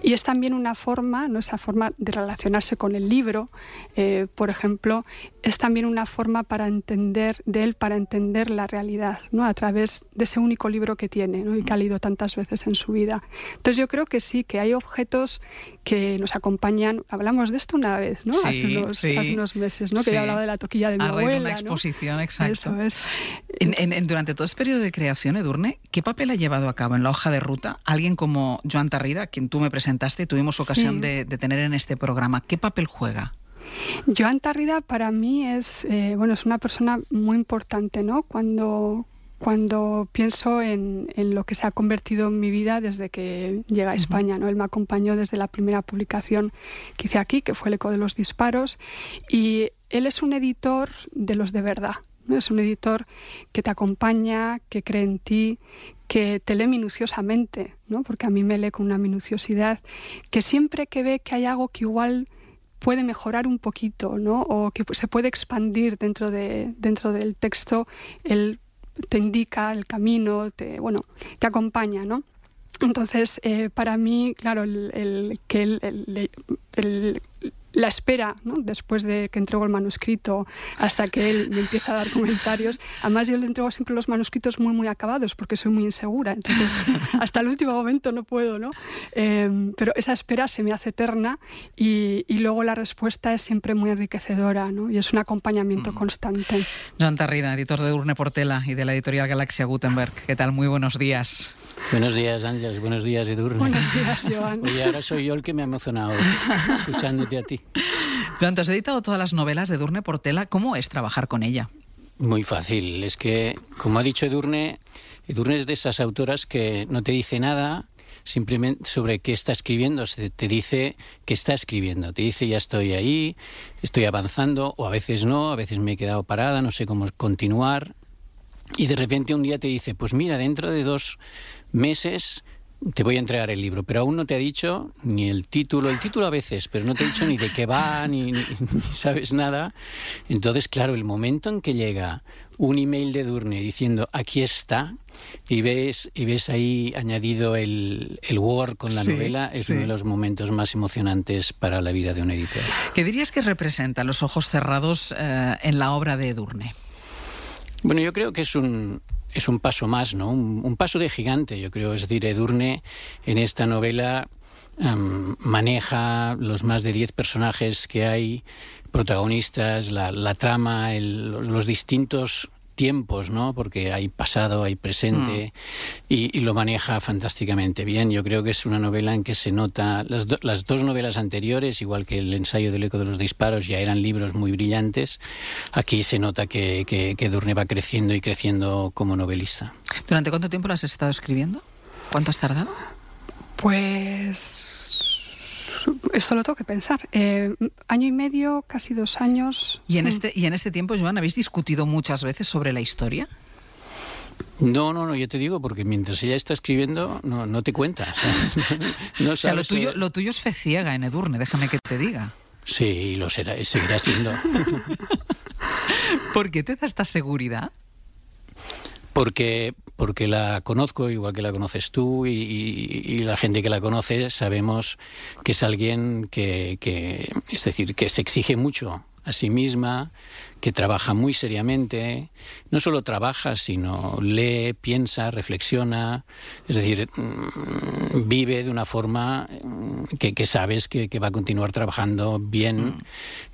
Y es también una forma, ¿no? esa forma de relacionarse con el libro, eh, por ejemplo, es también una forma para entender de él, para entender la realidad, ¿no? a través de ese único libro que tiene ¿no? y que ha leído tantas veces en su vida. Entonces yo creo que sí, que hay objetos que nos acompañan. Hablamos de esto una vez, ¿no? Sí, hace, unos, sí. hace, unos, meses, ¿no? Que sí. yo hablaba de la toquilla de mi a abuela. una exposición, ¿no? exacto. Eso es. En, en, durante todo este periodo de creación, Edurne, ¿qué papel ha llevado a cabo en la hoja de ruta alguien como Joan Tarrida, quien tú me presentaste tuvimos ocasión Sí. de, de tener en este programa? ¿Qué papel juega? Joan Tarrida para mí es, eh, bueno, es una persona muy importante, ¿no? Cuando, cuando pienso en, en, lo que se ha convertido en mi vida desde que llega a España. ¿no? Él me acompañó desde la primera publicación que hice aquí, que fue El eco de los disparos, y él es un editor de los de verdad. ¿no? Es un editor que te acompaña, que cree en ti, que te lee minuciosamente, ¿no? porque a mí me lee con una minuciosidad, que siempre que ve que hay algo que igual puede mejorar un poquito, ¿no? O que se puede expandir dentro de dentro del texto, él te indica el camino, te bueno, te acompaña, ¿no? Entonces, eh, para mí, claro, el, que el, la espera, ¿no? después de que entrego el manuscrito hasta que él me empieza a dar comentarios. Además, yo le entrego siempre los manuscritos muy, muy acabados porque soy muy insegura. Entonces, hasta el último momento no puedo, ¿no? Em, pero esa espera se me hace eterna y, y, luego la respuesta es siempre muy enriquecedora, ¿no? Y es un acompañamiento mm. constante. Joan Tarrida, editor de Urne Portela y de la editorial Galaxia Gutenberg. ¿Qué tal? Muy buenos días. Buenos días, Ángeles. Buenos días, Edurne. Buenos días, Joan. Oye, ahora soy yo el que me ha emocionado escuchándote a ti. Joan, has editado todas las novelas de Edurne Portela. ¿Cómo es trabajar con ella? Muy fácil. Es que, como ha dicho Edurne, Edurne es de esas autoras que no te dice nada simplemente sobre qué está escribiendo, te dice que está escribiendo, te dice ya estoy ahí, estoy avanzando, o a veces no, a veces me he quedado parada, no sé cómo continuar, y de repente un día te dice, pues mira, dentro de dos meses te voy a entregar el libro, pero aún no te ha dicho ni el título, el título a veces, pero no te ha dicho ni de qué va, ni, sabes nada. Entonces, claro, el momento en que llega un email de Durne diciendo aquí está y ves y ves ahí añadido el, el Word con la novela es uno de los momentos más emocionantes para la vida de un editor. ¿Qué dirías que representa los ojos cerrados eh, en la obra de Edurne? Bueno, yo creo que es un, es un paso más, ¿no? Un, paso de gigante, yo creo. Es decir, Edurne en esta novela maneja los más de 10 personajes que hay, protagonistas, la, la trama, los, distintos tiempos, ¿no? Porque hay pasado, hay presente mm. y, lo maneja fantásticamente bien. Yo creo que es una novela en que se nota las, las dos novelas anteriores, igual que el ensayo del eco de los disparos, ya eran libros muy brillantes. Aquí se nota que, que, que Durne va creciendo y creciendo como novelista. ¿Durante cuánto tiempo las has estado escribiendo? ¿Cuánto has tardado? Pues esto lo tengo que pensar. Eh, año y medio, casi dos años. ¿Y, en este, ¿Y en este tiempo, Joan, habéis discutido muchas veces sobre la historia? No, no, no, yo te digo, porque mientras ella está escribiendo, no, no te cuenta. o sea, lo, tuyo, lo tuyo es fe ciega en Edurne, déjame que te diga. Sí, lo será, y seguirá siendo. ¿Por qué te da esta seguridad? Porque, porque la conozco, igual que la conoces tú, y, la gente que la conoce sabemos que es alguien que, que, es decir, que se exige mucho a sí misma, que trabaja muy seriamente, no solo trabaja, sino lee, piensa, reflexiona, es decir, mm, vive de una forma mm, que, sabes que, va a continuar trabajando bien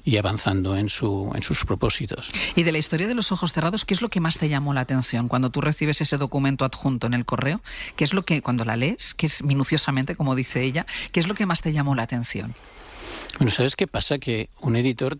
y avanzando en, su, en sus propósitos. Y de la historia de los ojos cerrados, ¿qué es lo que más te llamó la atención cuando tú recibes ese documento adjunto en el correo? ¿Qué es lo que, cuando la lees, que es minuciosamente, como dice ella, qué es lo que más te llamó la atención? Bueno, ¿sabes qué pasa? Que un editor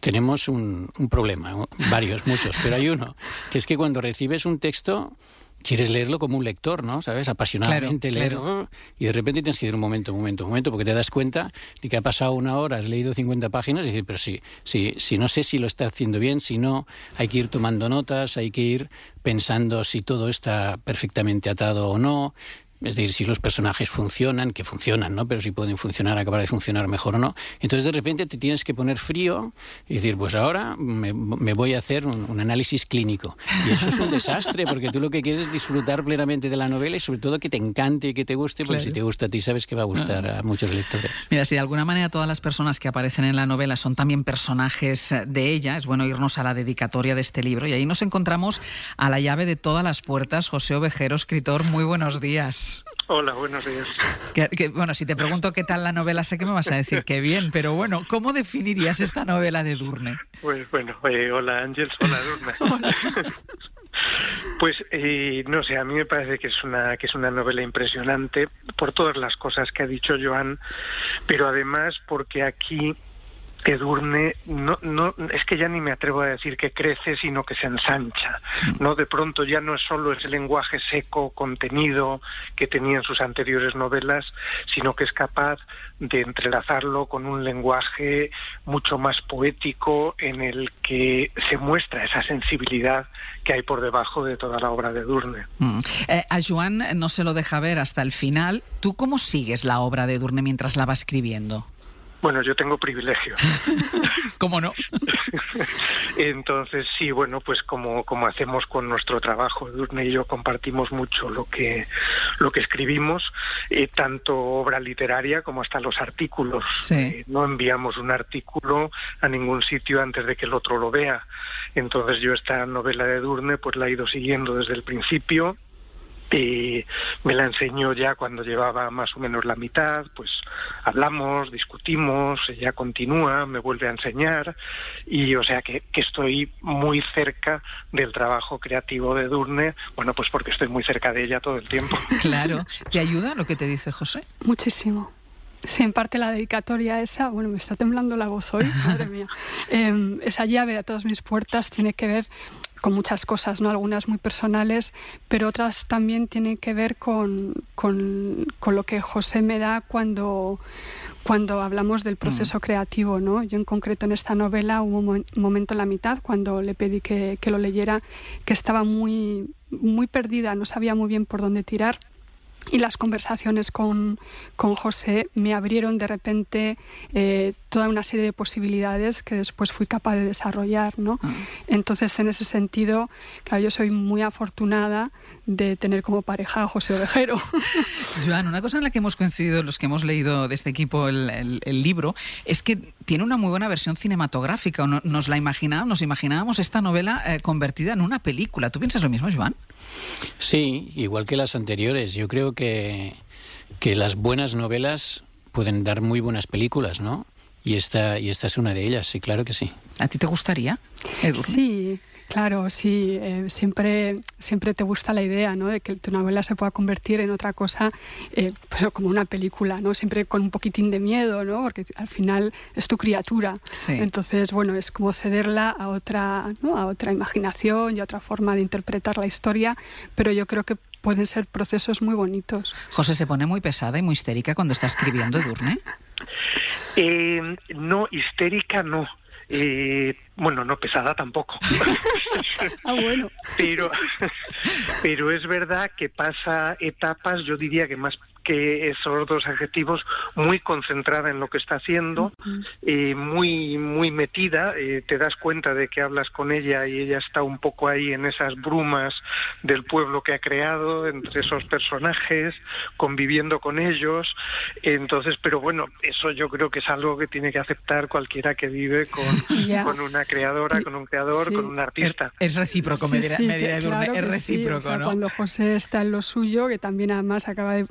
tenemos un, problema, varios, muchos, pero hay uno, que es que cuando recibes un texto quieres leerlo como un lector, ¿no? ¿Sabes? Apasionadamente leerlo y de repente tienes que ir un momento, un momento, un momento, porque te das cuenta de que ha pasado una hora, has leído 50 páginas y dices, pero sí, sí, si no sé si lo está haciendo bien, si no, hay que ir tomando notas, hay que ir pensando si todo está perfectamente atado o no, es decir, si los personajes funcionan, que funcionan, ¿no? Pero si pueden funcionar, acabar de funcionar mejor o no. Entonces de repente te tienes que poner frío y decir, pues ahora me, voy a hacer un, análisis clínico. Y eso es un desastre, porque tú lo que quieres es disfrutar plenamente de la novela y sobre todo que te encante y que te guste, porque si te gusta a ti sabes que va a gustar a muchos lectores. Mira, si de alguna manera todas las personas que aparecen en la novela son también personajes de ella, es bueno irnos a la dedicatoria de este libro y ahí nos encontramos a la llave de todas las puertas, José Ovejero, escritor, muy buenos días. Hola, buenos días. bueno, si te pregunto qué tal la novela, sé que me vas a decir que bien, pero bueno, ¿cómo definirías esta novela de Durne? Pues bueno, eh, hola Ángel, hola Durne. Pues eh, no sé, a mí me parece que es una que es una novela impresionante por todas las cosas que ha dicho Joan, pero además porque aquí Edurne no, no, es que ya ni me atrevo a decir que crece, sino que se ensancha. No, de pronto ya no es solo ese lenguaje seco, contenido que tenía en sus anteriores novelas, sino que es capaz de entrelazarlo con un lenguaje mucho más poético en el que se muestra esa sensibilidad que hay por debajo de toda la obra de Edurne. Mm. Eh, a Joan no se lo deja ver hasta el final. ¿Tú cómo sigues la obra de Edurne mientras la va escribiendo? Bueno, yo tengo privilegios. ¿Cómo no? Entonces, sí, bueno, pues como, como hacemos con nuestro trabajo, Durne y yo compartimos mucho lo que, lo que escribimos, eh, tanto obra literaria como hasta los artículos. Eh, no enviamos un artículo a ningún sitio antes de que el otro lo vea. Entonces yo esta novela de Durne pues la he ido siguiendo desde el principio y me la enseñó ya cuando llevaba más o menos la mitad, pues hablamos, discutimos, ella continúa, me vuelve a enseñar y o sea que, que, estoy muy cerca del trabajo creativo de Durne, bueno pues porque estoy muy cerca de ella todo el tiempo. Claro, ¿te ayuda lo que te dice José? Muchísimo. Sí, en parte la dedicatoria esa, bueno, me está temblando la voz hoy, madre mía. Em, esa llave a todas mis puertas tiene que ver con muchas cosas, ¿no? Algunas muy personales, pero otras también tienen que ver con, con, lo que José me da cuando, cuando hablamos del proceso mm. creativo, ¿no? Yo en concreto en esta novela hubo un momento en la mitad cuando le pedí que, que lo leyera que estaba muy, muy perdida, no sabía muy bien por dónde tirar y las conversaciones con, con, José me abrieron de repente eh, toda una serie de posibilidades que después fui capaz de desarrollar. ¿no? Ah. Entonces, en ese sentido, claro, yo soy muy afortunada de tener como pareja a José Ovejero. Joan, una cosa en la que hemos coincidido los que hemos leído de este equipo el, el, libro es que tiene una muy buena versión cinematográfica. Nos la imaginábamos, nos imaginábamos esta novela eh, convertida en una película. ¿Tú piensas lo mismo, Joan? Sí, igual que las anteriores. Yo creo que, que las buenas novelas pueden dar muy buenas películas, ¿no? Y esta, y esta es una de ellas, sí, claro que sí. ¿A ti te gustaría? Sí, Claro, sí, eh, siempre, siempre te gusta la idea ¿no? de que tu novela se pueda convertir en otra cosa, eh, pero como una película, ¿no? siempre con un poquitín de miedo, ¿no? porque al final es tu criatura. Entonces, bueno, es como cederla a otra, ¿no? a otra imaginación y a otra forma de interpretar la historia, pero yo creo que pueden ser procesos muy bonitos. José, ¿se pone muy pesada y muy histérica cuando está escribiendo Edurne? Eh, no, histérica no. Eh, bueno, no pesada tampoco. ah, bueno. Pero, pero es verdad que pasa etapas, yo diría que más que esos dos adjetivos, muy concentrada en lo que está haciendo, eh, muy, muy metida, eh, te das cuenta de que hablas con ella y ella está un poco ahí en esas brumas del pueblo que ha creado, entre esos personajes, conviviendo con ellos, entonces, pero bueno, eso yo creo que es algo que tiene que aceptar cualquiera que vive con, con una creadora, con un creador, con un artista. Es recíproco, me dirá, es recíproco, ¿no? Cuando José está en lo suyo, que también además acaba de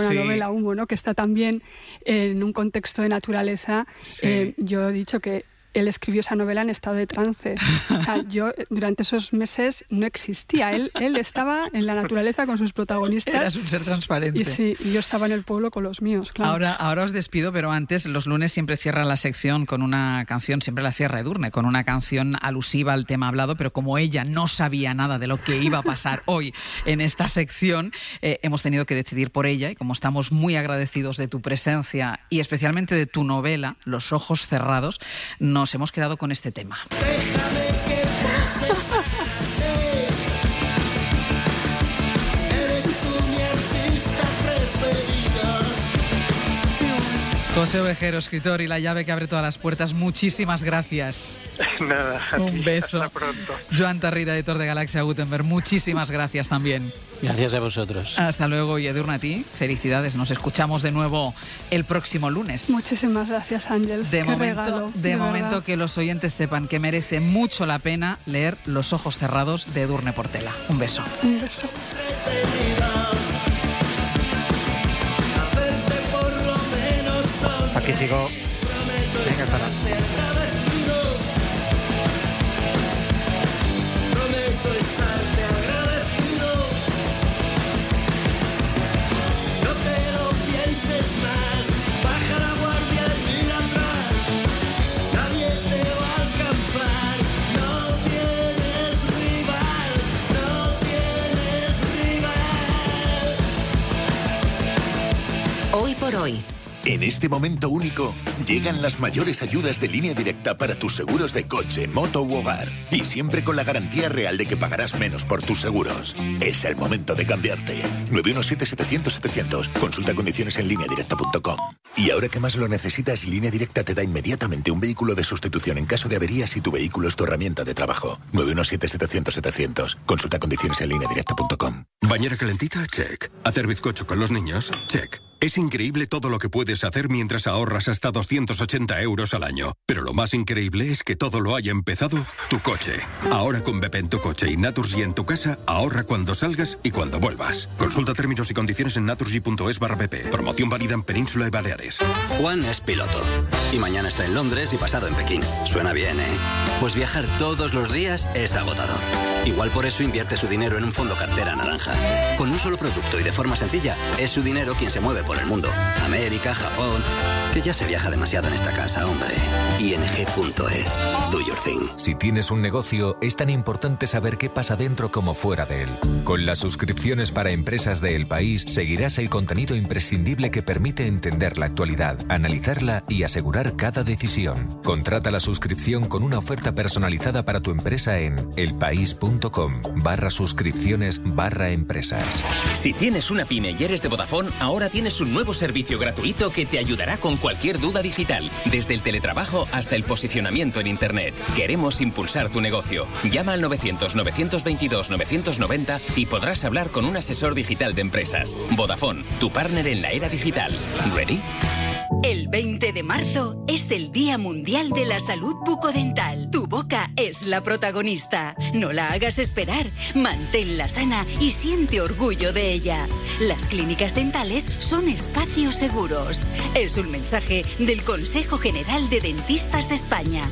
una novela Humo, ¿no? que está también en un contexto de naturaleza. Eh, yo he dicho que él escribió esa novela en estado de trance. O sea, yo eh, durante esos meses no existía. Él, él estaba en la naturaleza con sus protagonistas. Eras un ser transparente. Y sí, yo estaba en el pueblo con los míos, claro. Ahora, ahora os despido, pero antes, los lunes siempre cierra la sección con una canción, siempre la cierra Edurne, con una canción alusiva al tema hablado, pero como ella no sabía nada de lo que iba a pasar hoy en esta sección, eh, hemos tenido que decidir por ella y como estamos muy agradecidos de tu presencia y especialmente de tu novela, Los ojos cerrados, no nos hemos quedado con este tema. José Ovejero, escritor y la llave que abre todas las puertas, muchísimas gracias. Nada, un beso. Hasta pronto. Joan Tarrida, editor de Galaxia Gutenberg, muchísimas gracias también. Gracias a vosotros. Hasta luego y Edurne a ti. Felicidades, nos escuchamos de nuevo el próximo lunes. Muchísimas gracias, Ángel. De, momento, de, momento que los oyentes sepan que merece mucho la pena leer Los ojos cerrados de Edurne Portela. Un beso. Un beso. Aquí sigo. Venga, para. No por hoy. En este momento único, llegan las mayores ayudas de línea directa para tus seguros de coche, moto u hogar. Y siempre con la garantía real de que pagarás menos por tus seguros. Es el momento de cambiarte. 917-700-700. Consulta condiciones en línea directa.com. Y ahora que más lo necesitas, Línea Directa te da inmediatamente un vehículo de sustitución en caso de avería si tu vehículo es tu herramienta de trabajo. 917-700-700. Consulta condiciones en lineadirecta.com. Bañera calentita, check. Hacer bizcocho con los niños, check. Es increíble todo lo que puedes hacer mientras ahorras hasta 280 euros al año. Pero lo más increíble es que todo lo haya empezado tu coche. Ahora con Bepe en tu coche y Naturgy en tu casa, ahorra cuando salgas y cuando vuelvas. Consulta términos y condiciones en naturgy.es barra BP. Promoción válida en Península y Baleares. Juan es piloto. Y mañana está en Londres y pasado en Pekín. Suena bien, ¿eh? Pues viajar todos los días es agotador. Igual por eso invierte su dinero en un fondo cartera naranja. Con un solo producto y de forma sencilla, es su dinero quien se mueve por el mundo. América, Japón. Que ya se viaja demasiado en esta casa, hombre. ING.es. Do your thing. Si tienes un negocio, es tan importante saber qué pasa dentro como fuera de él. Con las suscripciones para empresas de El País, seguirás el contenido imprescindible que permite entender la actualidad, analizarla y asegurar cada decisión. Contrata la suscripción con una oferta personalizada para tu empresa en elpaís.com barra suscripciones barra empresas. Si tienes una pyme y eres de Vodafone, ahora tienes un nuevo servicio gratuito que te ayudará con cualquier duda digital, desde el teletrabajo hasta el posicionamiento en Internet. Queremos impulsar tu negocio. Llama al 900-922-990 y podrás hablar con un asesor digital de empresas. Vodafone, tu partner en la era digital. ¿Ready? El 20 de marzo es el Día Mundial de la Salud Bucodental. Tu boca es la protagonista. No la hagas esperar. Manténla sana y siente orgullo de ella. Las clínicas dentales son espacios seguros. Es un mensaje del Consejo General de Dentistas de España.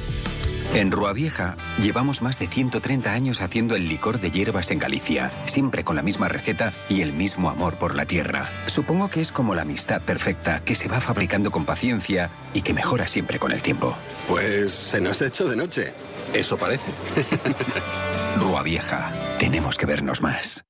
En Rua Vieja llevamos más de 130 años haciendo el licor de hierbas en Galicia, siempre con la misma receta y el mismo amor por la tierra. Supongo que es como la amistad perfecta que se va fabricando con paciencia y que mejora siempre con el tiempo. Pues se nos ha hecho de noche. Eso parece. Rua Vieja, tenemos que vernos más.